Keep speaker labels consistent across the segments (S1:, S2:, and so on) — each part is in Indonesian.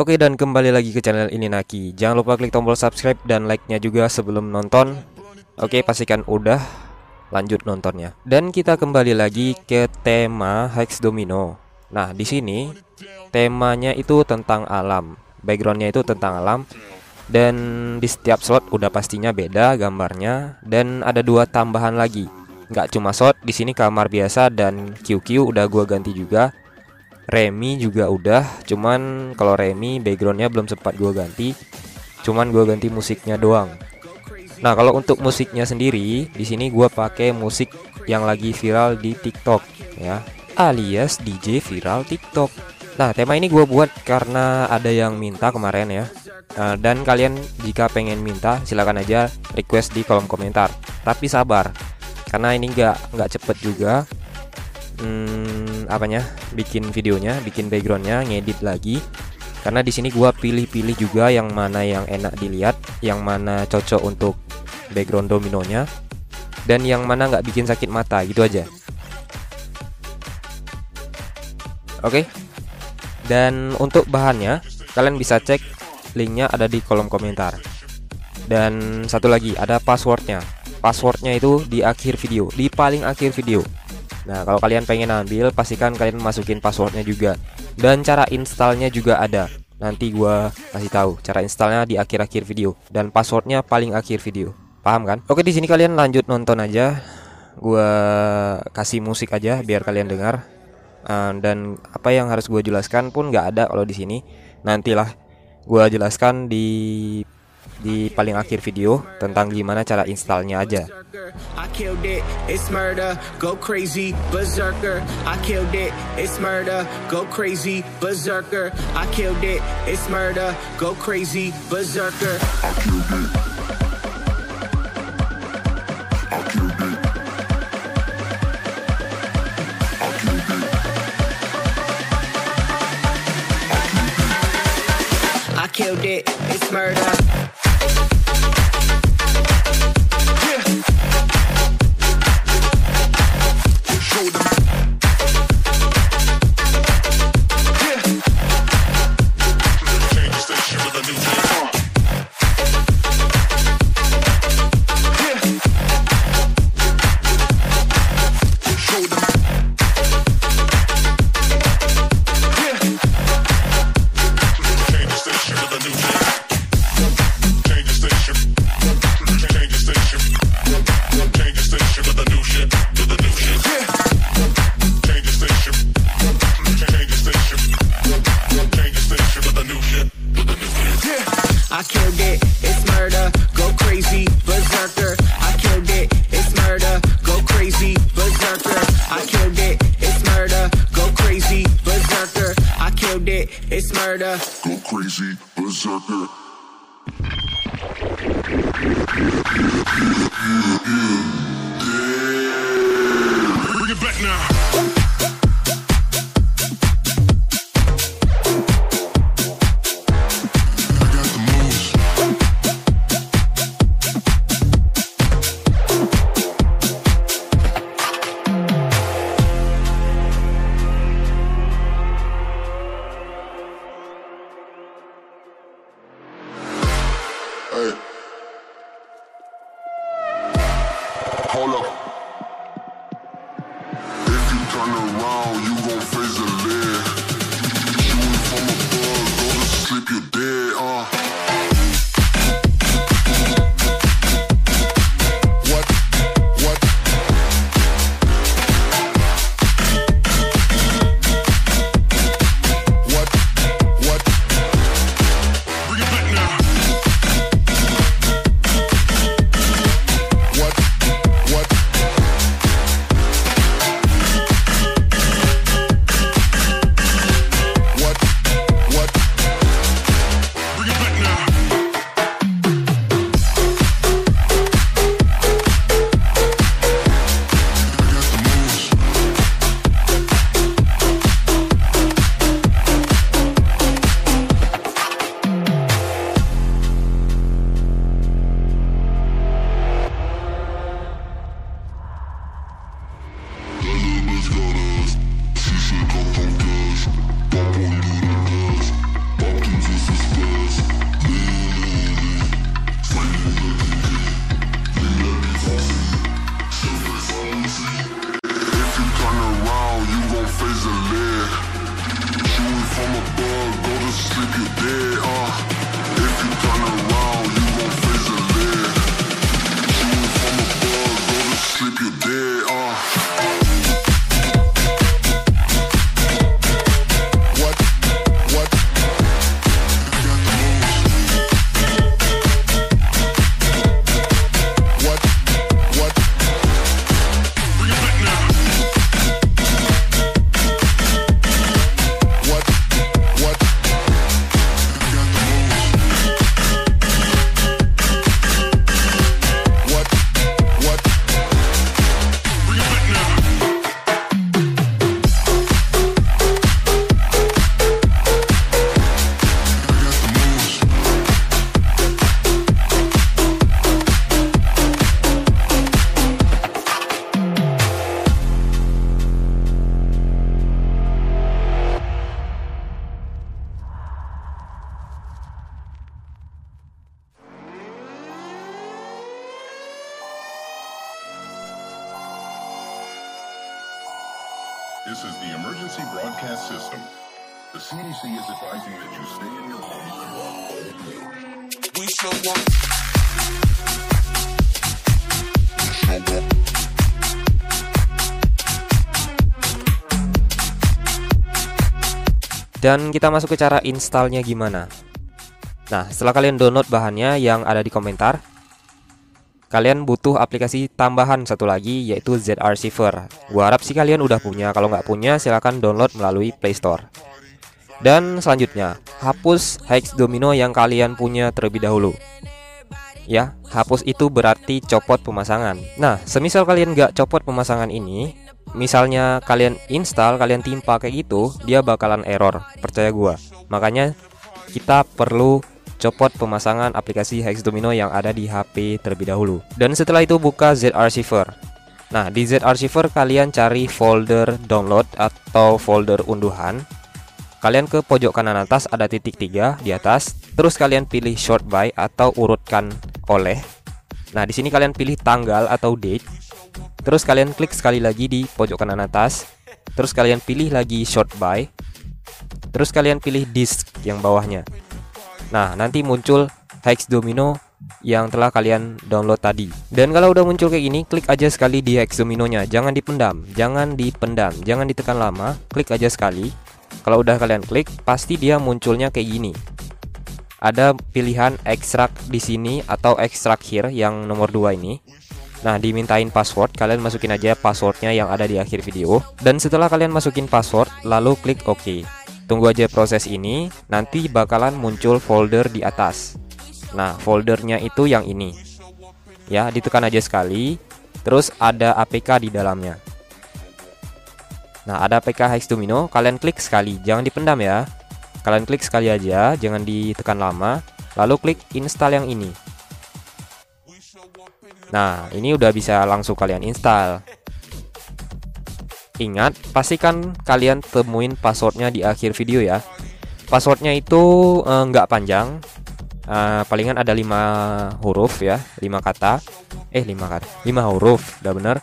S1: Oke dan kembali lagi ke channel ini Naki. Jangan lupa klik tombol subscribe dan like-nya juga sebelum nonton. Oke pastikan udah lanjut nontonnya. Dan kita kembali lagi ke tema Hex Domino. Nah di sini temanya itu tentang alam. Backgroundnya itu tentang alam. Dan di setiap slot udah pastinya beda gambarnya. Dan ada dua tambahan lagi. Nggak cuma slot, di sini kamar biasa dan QQ udah gua ganti juga Remi juga udah, cuman kalau Remi backgroundnya belum sempat gue ganti, cuman gue ganti musiknya doang. Nah kalau untuk musiknya sendiri, di sini gue pakai musik yang lagi viral di TikTok, ya, alias DJ viral TikTok. Nah tema ini gue buat karena ada yang minta kemarin ya, uh, dan kalian jika pengen minta silakan aja request di kolom komentar. Tapi sabar, karena ini nggak nggak cepet juga hmm, apanya? Bikin videonya bikin backgroundnya ngedit lagi. Karena di sini gua pilih-pilih juga yang mana yang enak dilihat yang mana cocok untuk background dominonya dan yang mana nggak bikin sakit mata gitu aja. Oke? Dan untuk bahannya kalian bisa cek linknya ada di kolom komentar. Dan satu lagi ada passwordnya. Passwordnya itu di akhir video di paling akhir video Nah kalau kalian pengen ambil pastikan kalian masukin passwordnya juga dan cara installnya juga ada. Nanti gua kasih tahu cara installnya di akhir-akhir video dan passwordnya paling akhir video. Paham kan? Oke di sini kalian lanjut nonton aja. Gua kasih musik aja biar kalian dengar. Uh, dan apa yang harus gue jelaskan pun nggak ada kalau di sini. Nantilah gue jelaskan di di paling akhir video tentang gimana cara installnya aja. Killed it, it's murder, it's murder, go crazy, berserker. Bring it back now. Hold up. If you turn around, you
S2: you did. System. The CDC is advising that you stay in your home.
S3: We show up.
S1: Dan kita masuk ke cara installnya gimana. Nah, setelah kalian download bahannya yang ada di komentar, kalian butuh aplikasi tambahan satu lagi yaitu Z Archiver. Gua harap sih kalian udah punya. Kalau nggak punya, silahkan download melalui Play Store. Dan selanjutnya, hapus hex domino yang kalian punya terlebih dahulu. Ya, hapus itu berarti copot pemasangan. Nah, semisal kalian nggak copot pemasangan ini, misalnya kalian install, kalian timpa kayak gitu, dia bakalan error. Percaya gua. Makanya kita perlu copot pemasangan aplikasi Hex Domino yang ada di HP terlebih dahulu. Dan setelah itu buka Z Archiver. Nah, di Z Archiver kalian cari folder download atau folder unduhan. Kalian ke pojok kanan atas ada titik tiga di atas. Terus kalian pilih short by atau urutkan oleh. Nah, di sini kalian pilih tanggal atau date. Terus kalian klik sekali lagi di pojok kanan atas. Terus kalian pilih lagi short by. Terus kalian pilih disk yang bawahnya. Nah, nanti muncul Hex Domino yang telah kalian download tadi. Dan kalau udah muncul kayak gini, klik aja sekali di Hex Dominonya. Jangan dipendam, jangan dipendam, jangan ditekan lama. Klik aja sekali. Kalau udah kalian klik, pasti dia munculnya kayak gini. Ada pilihan extract di sini atau extract here yang nomor 2 ini. Nah, dimintain password, kalian masukin aja passwordnya yang ada di akhir video. Dan setelah kalian masukin password, lalu klik OK. Tunggu aja proses ini, nanti bakalan muncul folder di atas. Nah, foldernya itu yang ini. Ya, ditekan aja sekali, terus ada APK di dalamnya. Nah, ada APK Hex Domino, kalian klik sekali, jangan dipendam ya. Kalian klik sekali aja, jangan ditekan lama, lalu klik install yang ini. Nah, ini udah bisa langsung kalian install. Ingat, pastikan kalian temuin passwordnya di akhir video ya. Passwordnya itu eh, nggak panjang, eh, palingan ada 5 huruf ya, 5 kata. Eh, 5 kata, 5 huruf, udah bener.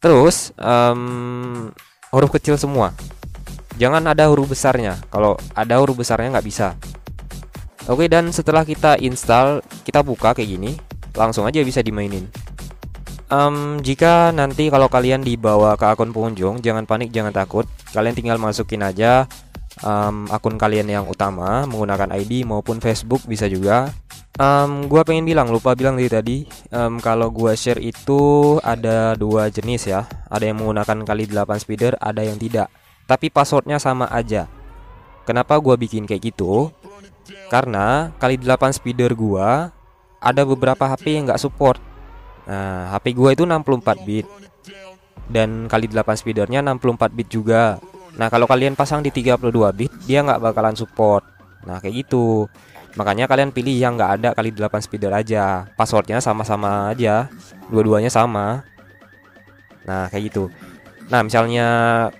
S1: Terus em, huruf kecil semua. Jangan ada huruf besarnya. Kalau ada huruf besarnya nggak bisa. Oke, dan setelah kita install, kita buka kayak gini, langsung aja bisa dimainin. Em, jika nanti kalau kalian dibawa ke akun pengunjung, jangan panik, jangan takut. Kalian tinggal masukin aja em, akun kalian yang utama menggunakan ID maupun Facebook bisa juga. Em, gua pengen bilang, lupa bilang dari tadi, em, kalau gua share itu ada dua jenis ya. Ada yang menggunakan kali 8 speeder, ada yang tidak. Tapi passwordnya sama aja. Kenapa gua bikin kayak gitu? Karena kali 8 speeder gua ada beberapa HP yang nggak support. Nah, HP gua itu 64 bit. Dan kali 8 speedernya 64 bit juga. Nah, kalau kalian pasang di 32 bit, dia nggak bakalan support. Nah, kayak gitu. Makanya kalian pilih yang nggak ada kali 8 speeder aja. Passwordnya sama-sama aja. Dua-duanya sama. Nah, kayak gitu. Nah, misalnya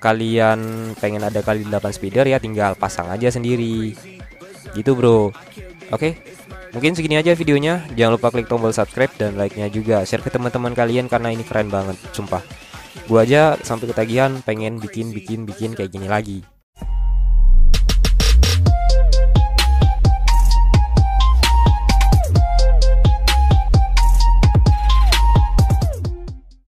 S1: kalian pengen ada kali 8 speeder ya tinggal pasang aja sendiri. Gitu, Bro. Oke. Mungkin segini aja videonya. Jangan lupa klik tombol subscribe dan like-nya juga. Share ke teman-teman kalian karena ini keren banget, sumpah. Gua aja sampai ketagihan pengen bikin bikin bikin kayak gini lagi.